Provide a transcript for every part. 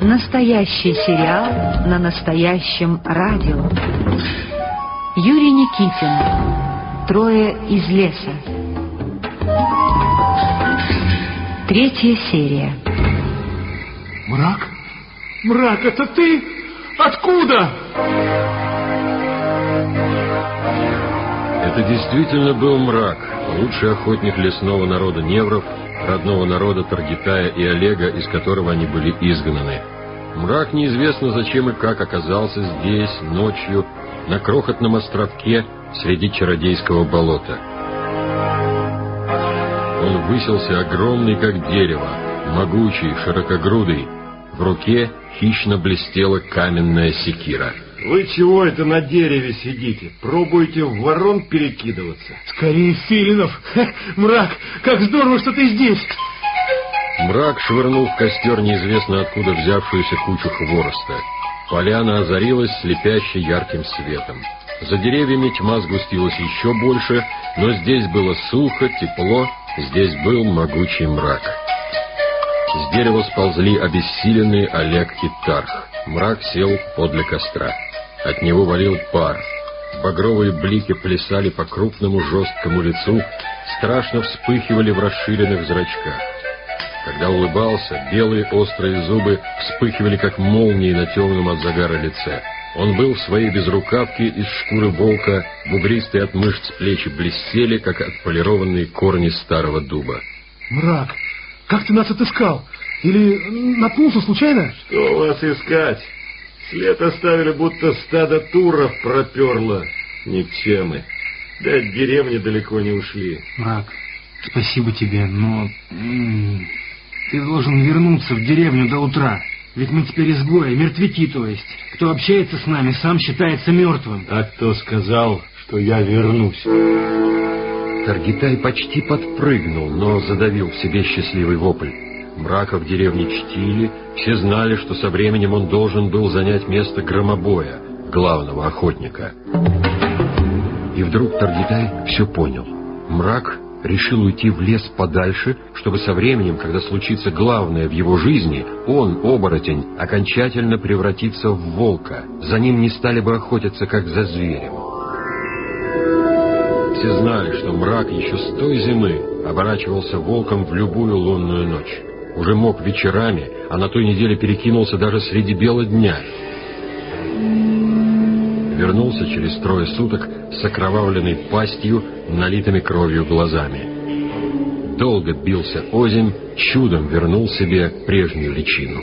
Настоящий сериал на настоящем радио. Юрий Никитин. Трое из леса. Третья серия. Мрак? Мрак, это ты? Откуда? Это действительно был мрак, лучший охотник лесного народа Невров, родного народа Таргитая и Олега, из которого они были изгнаны. Мрак неизвестно зачем и как оказался здесь, ночью, на крохотном островке среди чародейского болота. Он высился огромный, как дерево, могучий, широкогрудый. В руке хищно блестела каменная секира. Вы чего это на дереве сидите? Пробуете в ворон перекидываться? Скорее, Филинов! Мрак, как здорово, что ты здесь! Мрак швырнул в костер неизвестно откуда взявшуюся кучу хвороста. Поляна озарилась слепяще ярким светом. За деревьями тьма сгустилась еще больше, но здесь было сухо, тепло, здесь был могучий мрак. С дерева сползли обессиленные Олег и Тарх. Мрак сел подле костра. От него валил пар. Багровые блики плясали по крупному жесткому лицу, страшно вспыхивали в расширенных зрачках. Когда улыбался, белые острые зубы вспыхивали, как молнии на темном от загара лице. Он был в своей безрукавке из шкуры волка, бугристые от мышц плечи блестели, как отполированные корни старого дуба. Мрак, как ты нас отыскал? Или наткнулся случайно? Что вас искать? След оставили, будто стадо туров проперло. Никчемы. Да от деревни далеко не ушли. Мрак, спасибо тебе, но... Ты должен вернуться в деревню до утра. Ведь мы теперь изгои, мертвяки, то есть. Кто общается с нами, сам считается мертвым. А кто сказал, что я вернусь? Таргитай почти подпрыгнул, но задавил в себе счастливый вопль. Мрака в деревне чтили, все знали, что со временем он должен был занять место громобоя, главного охотника. И вдруг Таргитай все понял. Мрак решил уйти в лес подальше, чтобы со временем, когда случится главное в его жизни, он, оборотень, окончательно превратится в волка. За ним не стали бы охотиться, как за зверем. Все знали, что мрак еще с той зимы оборачивался волком в любую лунную ночь. Уже мог вечерами, а на той неделе перекинулся даже среди бела дня. Вернулся через трое суток с окровавленной пастью, налитыми кровью глазами. Долго бился озимь, чудом вернул себе прежнюю личину.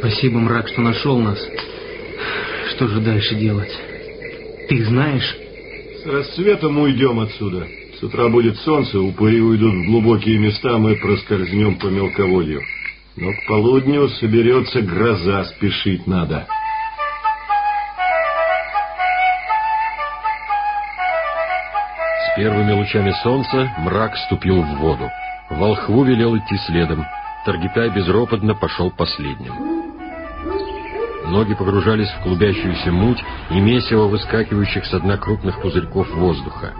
Спасибо, мрак, что нашел нас. Что же дальше делать? Ты знаешь? Рассветом уйдем отсюда. С утра будет солнце, упыри уйдут в глубокие места, мы проскользнем по мелководью. Но к полудню соберется гроза, спешить надо. С первыми лучами солнца мрак ступил в воду. Волхву велел идти следом. Таргитай безропотно пошел последним. Ноги погружались в клубящуюся муть и месиво выскакивающих с дна крупных пузырьков воздуха.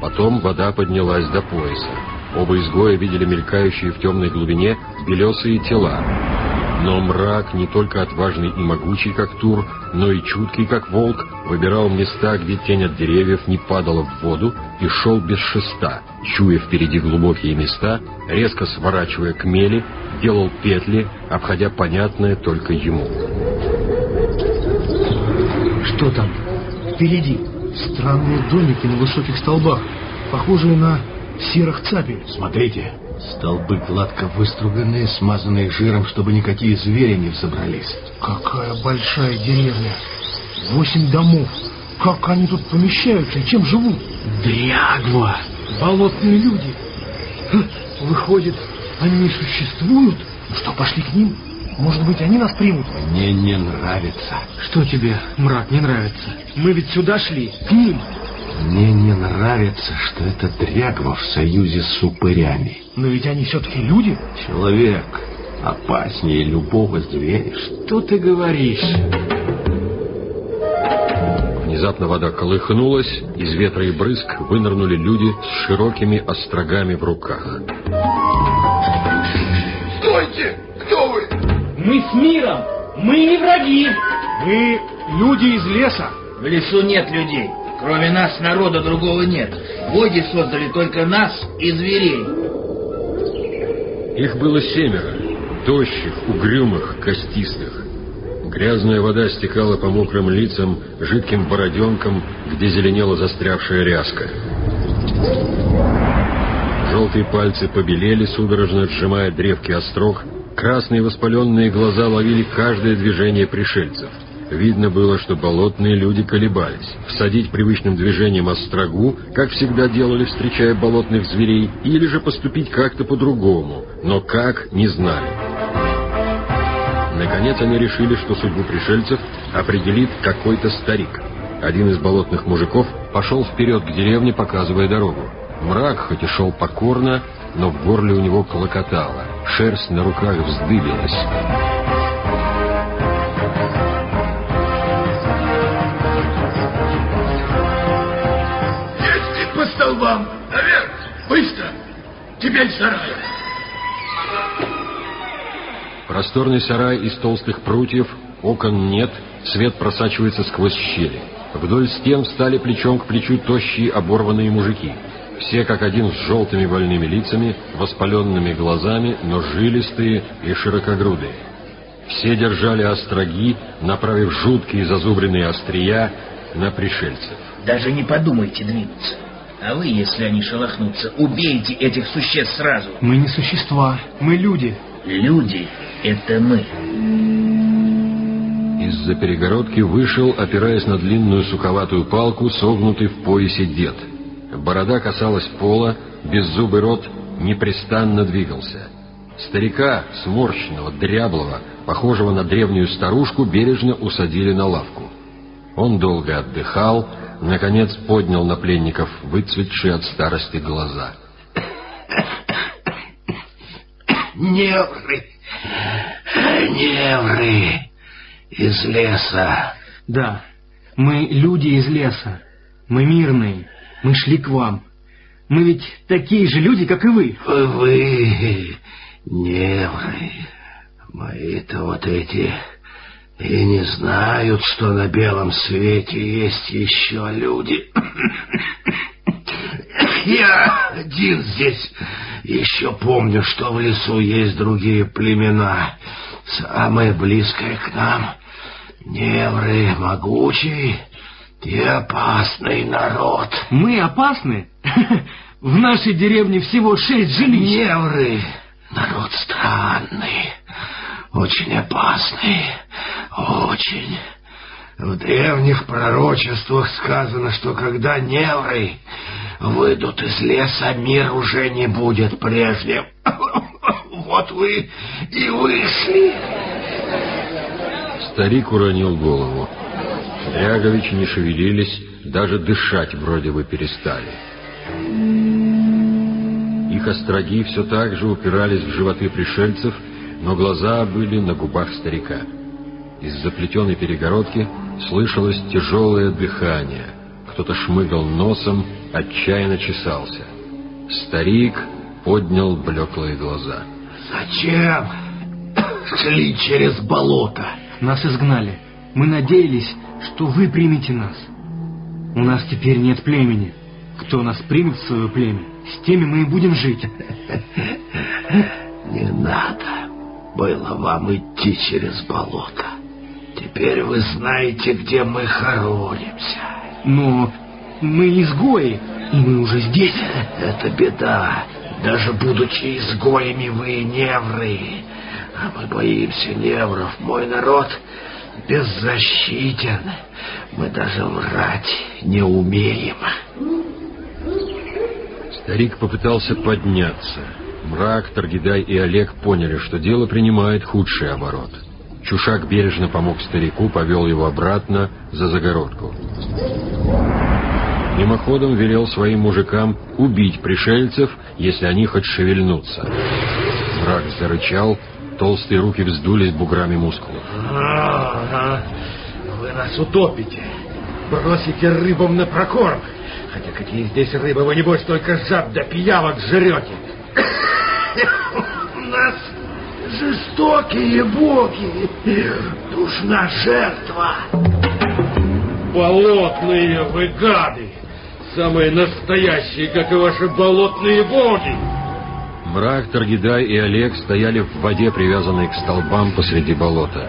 Потом вода поднялась до пояса. Оба изгоя видели мелькающие в темной глубине белесые тела. Но мрак, не только отважный и могучий, как Тур, но и чуткий, как волк, выбирал места, где тень от деревьев не падала в воду, и шел без шеста, чуя впереди глубокие места, резко сворачивая к мели, делал петли, обходя понятное только ему. Что там? Впереди. Странные домики на высоких столбах, похожие на серых цапель. Смотрите, столбы гладко выструганные, смазанные жиром, чтобы никакие звери не взобрались. Какая большая деревня. Восемь домов. Как они тут помещаются и чем живут? Дрягва! Болотные люди. Ха, Выходит, они не существуют? Ну что, пошли к ним? Может быть, они нас примут? Мне не нравится. Что тебе, мрак, не нравится? Мы ведь сюда шли, к ним. Мне не нравится, что это дрягва в союзе с упырями. Но ведь они все-таки люди. Человек опаснее любого зверя. Что ты говоришь? Внезапно вода колыхнулась, из ветра и брызг вынырнули люди с широкими острогами в руках. Стойте! Кто вы? Мы с миром! Мы не враги. Мы люди из леса. В лесу нет людей. Кроме нас народа другого нет. Боги создали только нас и зверей. Их было семеро, тощих, угрюмых, костистых. Грязная вода стекала по мокрым лицам, жидким бороденкам, где зеленела застрявшая ряска. Желтые пальцы побелели, судорожно сжимая древки острог. Красные воспаленные глаза ловили каждое движение пришельцев. Видно было, что болотные люди колебались. Всадить привычным движением острогу, как всегда делали, встречая болотных зверей, или же поступить как-то по-другому, но как, не знали. Наконец они решили, что судьбу пришельцев определит какой-то старик. Один из болотных мужиков пошел вперед к деревне, показывая дорогу. Мрак хоть и шел покорно, но в горле у него клокотало, шерсть на руках вздыбилась. Столбам! Наверх! Быстро! Теперь сарай! Просторный сарай из толстых прутьев, окон нет, свет просачивается сквозь щели. Вдоль стен встали плечом к плечу тощие оборванные мужики. Все как один с желтыми больными лицами, воспаленными глазами, но жилистые и широкогрудые. Все держали остроги, направив жуткие зазубренные острия на пришельцев. Даже не подумайте двинуться. А вы, если они шелохнутся, убейте этих существ сразу. Мы не существа, мы люди. Люди — это мы. Из-за перегородки вышел, опираясь на длинную суковатую палку, согнутый в поясе дед. Борода касалась пола, беззубый рот непрестанно двигался. Старика, сморщенного, дряблого, похожего на древнюю старушку, бережно усадили на лавку. Он долго отдыхал, наконец поднял на пленников выцветшие от старости глаза. Невры! Невры! Из леса! Да, мы люди из леса. Мы мирные. Мы шли к вам. Мы ведь такие же люди, как и вы. Вы, невры, мои-то вот эти и не знают, что на белом свете есть еще люди. Я один здесь еще помню, что в лесу есть другие племена, самые близкие к нам. Невры могучий и опасный народ. Мы опасны? В нашей деревне всего шесть жилищ. Невры народ странный, очень опасный, очень. В древних пророчествах сказано, что когда невры выйдут из леса, мир уже не будет прежним. Вот вы и вышли. Старик уронил голову. Дряговичи не шевелились, даже дышать вроде бы перестали. Их остроги все так же упирались в животы пришельцев, но глаза были на губах старика. Из заплетенной перегородки слышалось тяжелое дыхание. Кто-то шмыгал носом, отчаянно чесался. Старик поднял блеклые глаза. Зачем шли через болото? Нас изгнали. Мы надеялись, что вы примете нас. У нас теперь нет племени. Кто нас примет в свое племя, с теми мы и будем жить. Не надо было вам идти через болото. Теперь вы знаете, где мы хоронимся. Но мы изгои, и мы уже здесь. Это беда. Даже будучи изгоями, вы невры. А мы боимся невров. Мой народ беззащитен. Мы даже врать не умеем. Старик попытался подняться. Мрак, Таргидай и Олег поняли, что дело принимает худший оборот. Чушак бережно помог старику, повел его обратно за загородку. Мимоходом велел своим мужикам убить пришельцев, если они хоть шевельнутся. Мрак зарычал, толстые руки вздулись буграми мускулов. Вы нас утопите. Бросите рыбам на прокорм. Хотя какие здесь рыбы, вы небось только жаб да пиявок жрете. Нас Жестокие боги! Душна жертва! Болотные вы гады! Самые настоящие, как и ваши болотные боги! Мрак, Таргидай и Олег стояли в воде, привязанные к столбам посреди болота.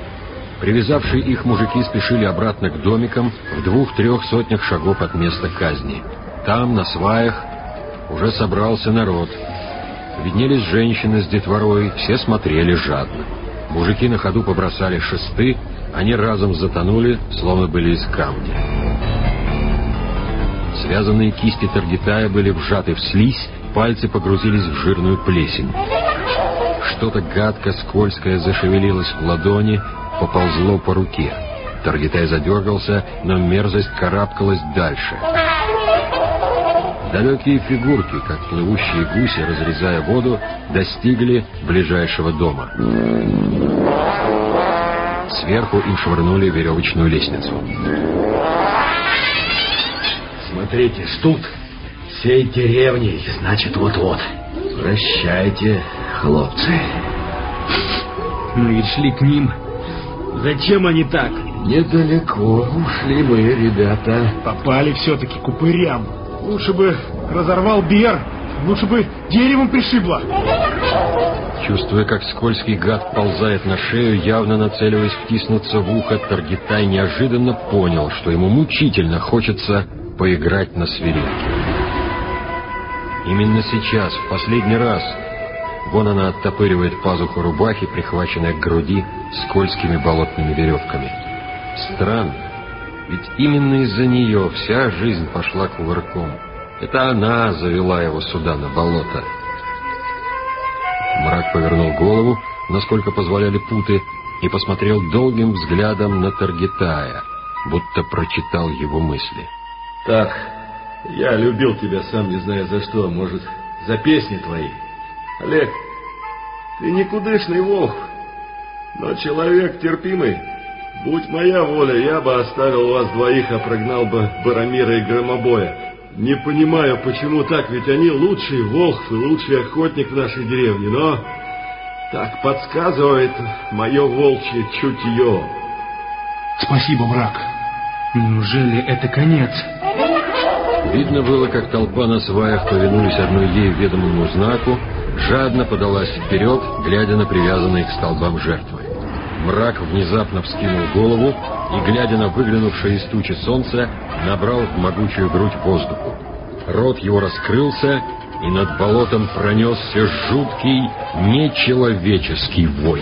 Привязавшие их мужики спешили обратно к домикам в двух-трех сотнях шагов от места казни. Там, на сваях, уже собрался народ. Виднелись женщины с детворой, все смотрели жадно. Мужики на ходу побросали шесты, они разом затонули, словно были из камня. Связанные кисти Таргитая были вжаты в слизь, пальцы погрузились в жирную плесень. Что-то гадко скользкое зашевелилось в ладони, поползло по руке. Таргитай задергался, но мерзость карабкалась дальше. Далекие фигурки, как плывущие гуси, разрезая воду, достигли ближайшего дома. Сверху им швырнули веревочную лестницу. Смотрите, тут всей деревней, значит, вот-вот. Прощайте, хлопцы. Мы ведь шли к ним. Зачем они так? Недалеко ушли мы, ребята. Попали все-таки к упырям. Лучше бы разорвал Бер. Лучше бы деревом пришибло. Чувствуя, как скользкий гад ползает на шею, явно нацеливаясь втиснуться в ухо, Таргитай неожиданно понял, что ему мучительно хочется поиграть на свирелке. Именно сейчас, в последний раз, вон она оттопыривает пазуху рубахи, прихваченной к груди скользкими болотными веревками. Странно, ведь именно из-за нее вся жизнь пошла кувырком. Это она завела его сюда, на болото. Мрак повернул голову, насколько позволяли путы, и посмотрел долгим взглядом на Таргитая, будто прочитал его мысли. Так, я любил тебя, сам не зная за что, может, за песни твои. Олег, ты никудышный волк, но человек терпимый. Будь моя воля, я бы оставил вас двоих, а прогнал бы Барамира и Громобоя. Не понимаю, почему так, ведь они лучший волк и лучший охотник в нашей деревне, но так подсказывает мое волчье чутье. Спасибо, мрак. Неужели это конец? Видно было, как толпа на сваях, повинуясь одной ей ведомому знаку, жадно подалась вперед, глядя на привязанные к столбам жертвы. Мрак внезапно вскинул голову и, глядя на выглянувшее из тучи солнце, набрал в могучую грудь воздуху. Рот его раскрылся, и над болотом пронесся жуткий, нечеловеческий вой.